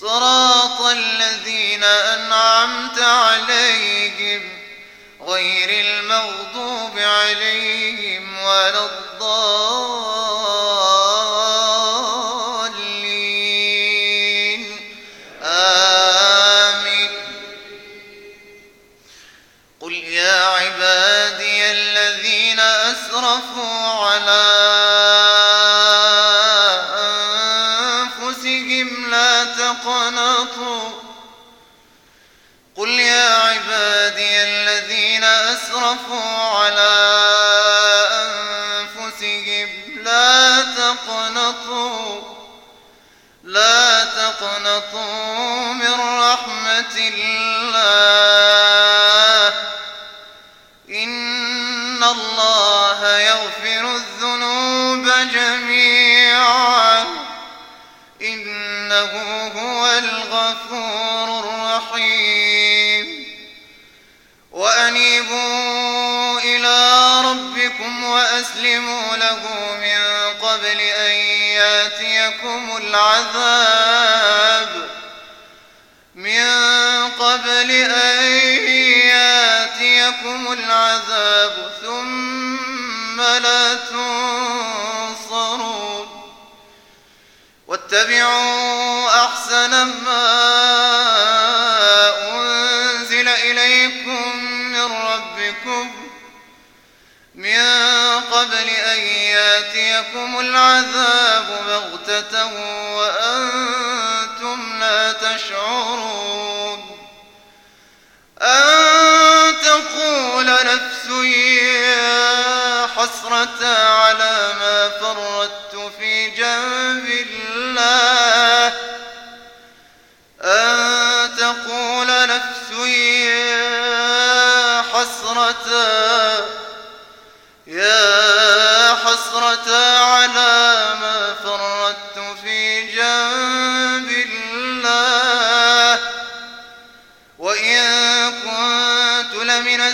صراط الذين أنعمت عليهم غير المغضوب عليهم ولا الضالين. آمين. قل يا عبادي الذين أسرفوا على أسرفوا على أنفسهم. لا تقنطوا لا تقنطوا من رحمة الله. إن الله يغفر الذنوب جميعا. إنه هو الغفور وأسلموا له من قبل أن يأتيكم العذاب. من قبل أن يأتيكم العذاب ثم لا تنصرون واتبعوا أحسن ما أنزل إليكم من ربكم. من ياتيكم العذاب بغتة وأنتم لا تشعرون أن تقول نفس يا حسرة على ما فرطت في جنب الله. أن تقول نفس يا حسرة يا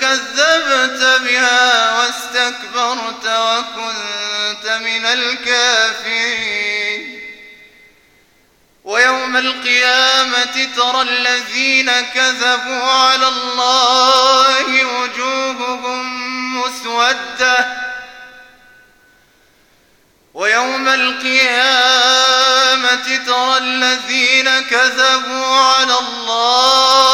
فكذبت بها واستكبرت وكنت من الكافرين. ويوم القيامة ترى الذين كذبوا على الله وجوههم مسودة. ويوم القيامة ترى الذين كذبوا على الله